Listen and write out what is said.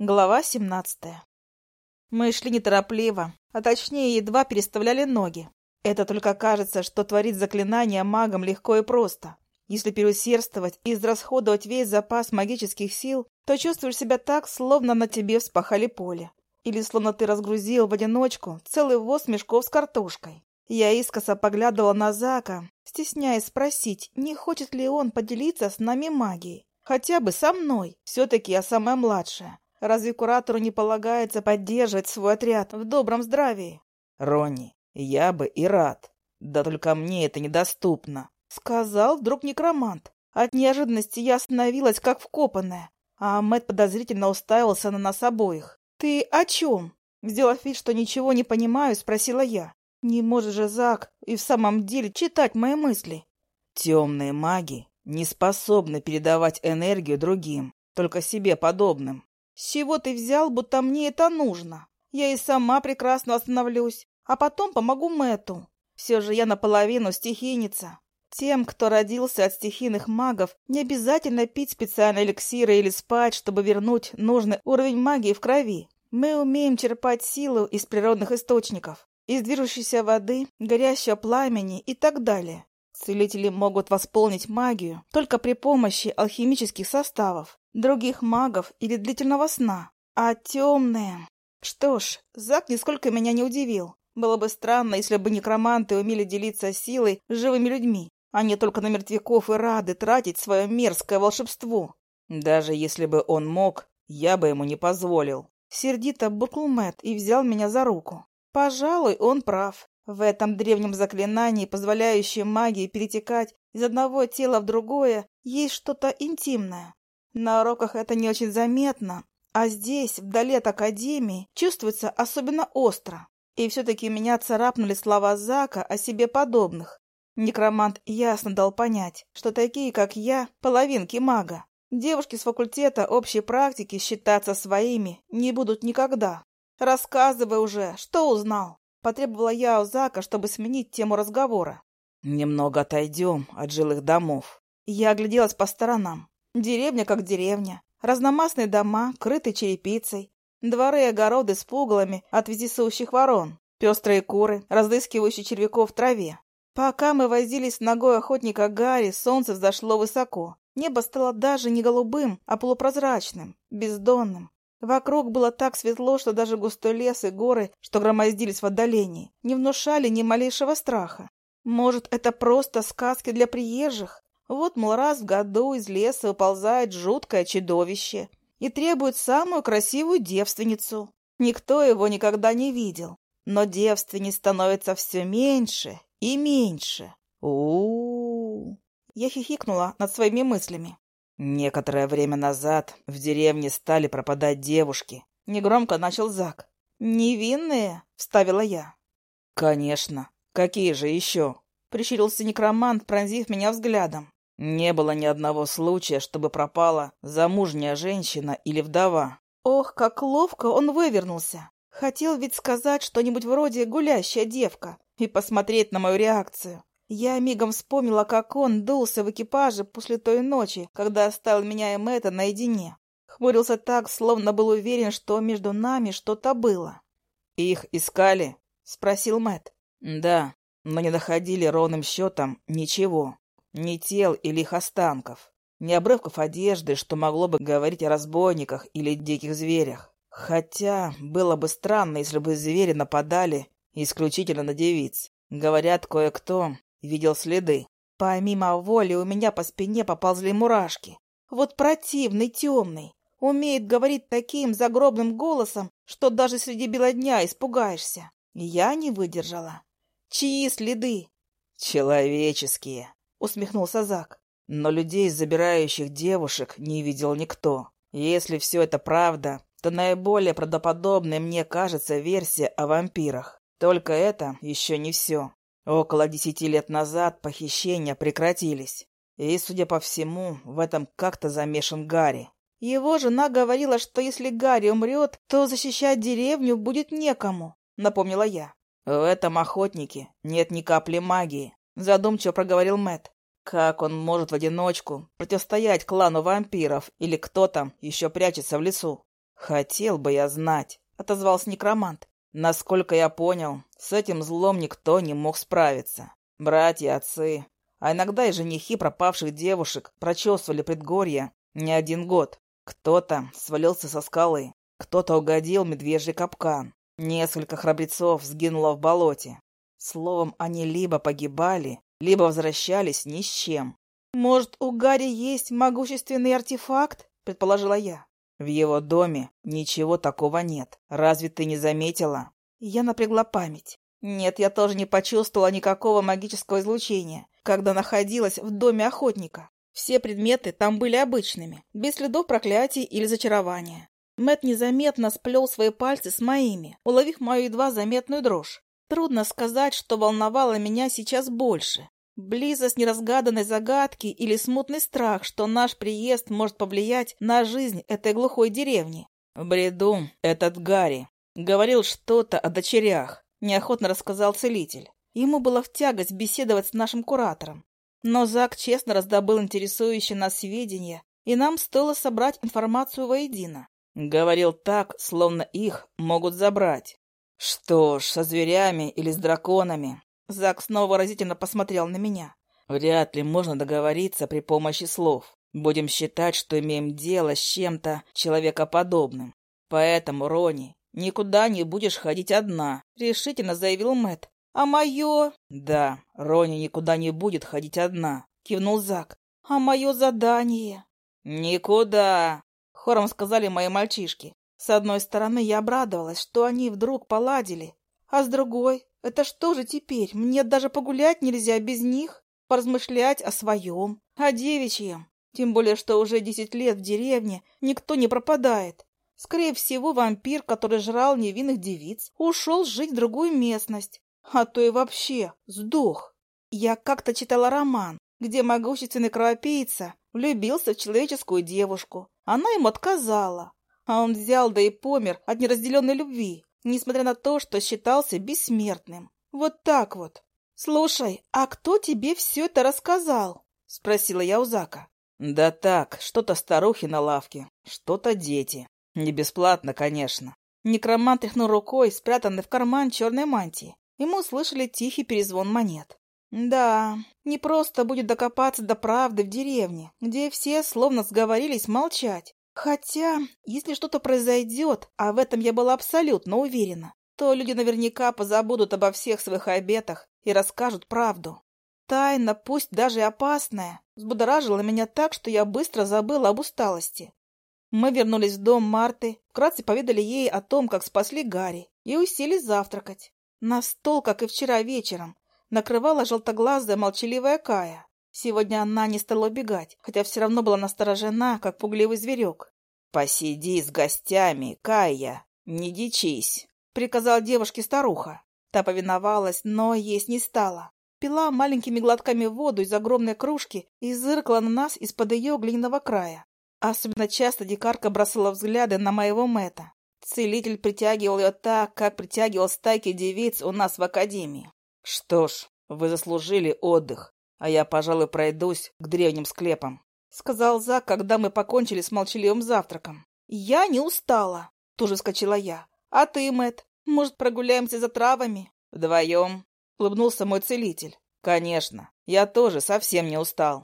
Глава 17. Мы шли неторопливо, а точнее едва переставляли ноги. Это только кажется, что творить заклинания магом легко и просто. Если переусердствовать и израсходовать весь запас магических сил, то чувствуешь себя так, словно на тебе вспахали поле. Или словно ты разгрузил в одиночку целый воз мешков с картошкой. Я искоса поглядывала на Зака, стесняясь спросить, не хочет ли он поделиться с нами магией. Хотя бы со мной. Все-таки я самая младшая. Разве куратору не полагается поддерживать свой отряд в добром здравии? Ронни, я бы и рад. Да только мне это недоступно. Сказал вдруг некромант. От неожиданности я остановилась, как вкопанная. А Мэтт подозрительно уставился на нас обоих. «Ты о чем?» Сделав вид, что ничего не понимаю, спросила я. «Не может же Зак и в самом деле читать мои мысли?» «Темные маги не способны передавать энергию другим, только себе подобным. С чего ты взял, будто мне это нужно? Я и сама прекрасно остановлюсь, а потом помогу Мэту. Все же я наполовину стихийница. Тем, кто родился от стихийных магов, не обязательно пить специальные эликсиры или спать, чтобы вернуть нужный уровень магии в крови. Мы умеем черпать силу из природных источников, из движущейся воды, горящего пламени и так далее. Целители могут восполнить магию только при помощи алхимических составов, других магов или длительного сна. А темные... Что ж, Зак нисколько меня не удивил. Было бы странно, если бы некроманты умели делиться силой с живыми людьми, а не только на мертвяков и рады тратить свое мерзкое волшебство. Даже если бы он мог, я бы ему не позволил. Сердито буркнул Мэтт и взял меня за руку. Пожалуй, он прав. В этом древнем заклинании, позволяющем магии перетекать из одного тела в другое, есть что-то интимное. На уроках это не очень заметно, а здесь, вдали от Академии, чувствуется особенно остро. И все-таки меня царапнули слова Зака о себе подобных. Некромант ясно дал понять, что такие, как я, половинки мага. Девушки с факультета общей практики считаться своими не будут никогда. Рассказывай уже, что узнал. Потребовала я у Зака, чтобы сменить тему разговора. «Немного отойдем от жилых домов». Я огляделась по сторонам. Деревня как деревня. Разномастные дома, крытые черепицей. Дворы и огороды с пугалами от вездесущих ворон. Пестрые куры, разыскивающие червяков в траве. Пока мы возились с ногой охотника Гарри, солнце взошло высоко. Небо стало даже не голубым, а полупрозрачным, бездонным. Вокруг было так светло, что даже густой лес и горы, что громоздились в отдалении, не внушали ни малейшего страха. Может, это просто сказки для приезжих? Вот, мол, раз в году из леса уползает жуткое чудовище и требует самую красивую девственницу. Никто его никогда не видел, но девственниц становится все меньше и меньше. у у, -у. Я хихикнула над своими мыслями. Некоторое время назад в деревне стали пропадать девушки. Негромко начал Зак. «Невинные?» — вставила я. «Конечно. Какие же еще?» — прищурился некромант, пронзив меня взглядом. «Не было ни одного случая, чтобы пропала замужняя женщина или вдова». Ох, как ловко он вывернулся. Хотел ведь сказать что-нибудь вроде «гулящая девка» и посмотреть на мою реакцию. Я мигом вспомнила, как он дулся в экипаже после той ночи, когда оставил меня и Мэтта наедине. Хмурился так, словно был уверен, что между нами что-то было. «Их искали?» — спросил Мэтт. «Да, но не находили ровным счетом ничего. Ни тел или их останков. Ни обрывков одежды, что могло бы говорить о разбойниках или диких зверях. Хотя было бы странно, если бы звери нападали исключительно на девиц. Говорят, кое-кто Видел следы. Помимо воли у меня по спине поползли мурашки. Вот противный, темный. Умеет говорить таким загробным голосом, что даже среди бела дня испугаешься. Я не выдержала. Чьи следы? Человеческие, усмехнулся Зак. Но людей, забирающих девушек, не видел никто. Если все это правда, то наиболее правдоподобной мне кажется версия о вампирах. Только это еще не все. Около десяти лет назад похищения прекратились. И, судя по всему, в этом как-то замешан Гарри. Его жена говорила, что если Гарри умрет, то защищать деревню будет некому, напомнила я. В этом охотнике нет ни капли магии, задумчиво проговорил Мэт. Как он может в одиночку противостоять клану вампиров или кто там еще прячется в лесу? Хотел бы я знать, отозвался некромант. Насколько я понял, с этим злом никто не мог справиться. Братья, отцы, а иногда и женихи пропавших девушек прочесывали предгорье не один год. Кто-то свалился со скалы, кто-то угодил медвежий капкан. Несколько храбрецов сгинуло в болоте. Словом, они либо погибали, либо возвращались ни с чем. «Может, у Гарри есть могущественный артефакт?» — предположила я. «В его доме ничего такого нет. Разве ты не заметила?» Я напрягла память. Нет, я тоже не почувствовала никакого магического излучения, когда находилась в доме охотника. Все предметы там были обычными, без следов проклятий или зачарования. Мэт незаметно сплел свои пальцы с моими, уловив мою едва заметную дрожь. Трудно сказать, что волновало меня сейчас больше. Близость неразгаданной загадки или смутный страх, что наш приезд может повлиять на жизнь этой глухой деревни. В бреду этот Гарри говорил что-то о дочерях, неохотно рассказал целитель. Ему было в тягость беседовать с нашим куратором. Но Зак честно раздобыл интересующие нас сведения, и нам стоило собрать информацию воедино. Говорил так, словно их могут забрать. Что ж, со зверями или с драконами Зак снова выразительно посмотрел на меня. Вряд ли можно договориться при помощи слов. Будем считать, что имеем дело с чем-то человекоподобным. Поэтому, Рони, никуда не будешь ходить одна, решительно заявил Мэт. А мое... Да, Рони никуда не будет ходить одна, кивнул Зак. А мое задание... Никуда, хором сказали мои мальчишки. С одной стороны, я обрадовалась, что они вдруг поладили, а с другой это что же теперь? Мне даже погулять нельзя без них? Поразмышлять о своем, о девичьем. Тем более, что уже десять лет в деревне никто не пропадает. Скорее всего, вампир, который жрал невинных девиц, ушел жить в другую местность. А то и вообще сдох. Я как-то читала роман, где могущественный кровопийца влюбился в человеческую девушку. Она ему отказала. А он взял да и помер от неразделенной любви несмотря на то, что считался бессмертным. Вот так вот. «Слушай, а кто тебе все это рассказал?» — спросила я у Зака. «Да так, что-то старухи на лавке, что-то дети. Не бесплатно, конечно». Некромант тряхнул рукой, спрятанный в карман черной мантии. Ему услышали тихий перезвон монет. «Да, не просто будет докопаться до правды в деревне, где все словно сговорились молчать. Хотя, если что-то произойдет, а в этом я была абсолютно уверена, то люди наверняка позабудут обо всех своих обетах и расскажут правду. Тайна, пусть даже и опасная, взбудоражила меня так, что я быстро забыла об усталости. Мы вернулись в дом Марты, вкратце поведали ей о том, как спасли Гарри, и уселись завтракать. На стол, как и вчера вечером, накрывала желтоглазая молчаливая Кая. Сегодня она не стала убегать, хотя все равно была насторожена, как пугливый зверек. «Посиди с гостями, Кая, не дичись», — приказала девушке старуха. Та повиновалась, но есть не стала. Пила маленькими глотками воду из огромной кружки и зыркала на нас из-под ее глиняного края. Особенно часто дикарка бросала взгляды на моего Мэта. Целитель притягивал ее так, как притягивал стайки девиц у нас в академии. «Что ж, вы заслужили отдых а я, пожалуй, пройдусь к древним склепам», — сказал Зак, когда мы покончили с молчаливым завтраком. «Я не устала», — тоже вскочила я. «А ты, Мэт, может, прогуляемся за травами?» «Вдвоем», — улыбнулся мой целитель. «Конечно, я тоже совсем не устал».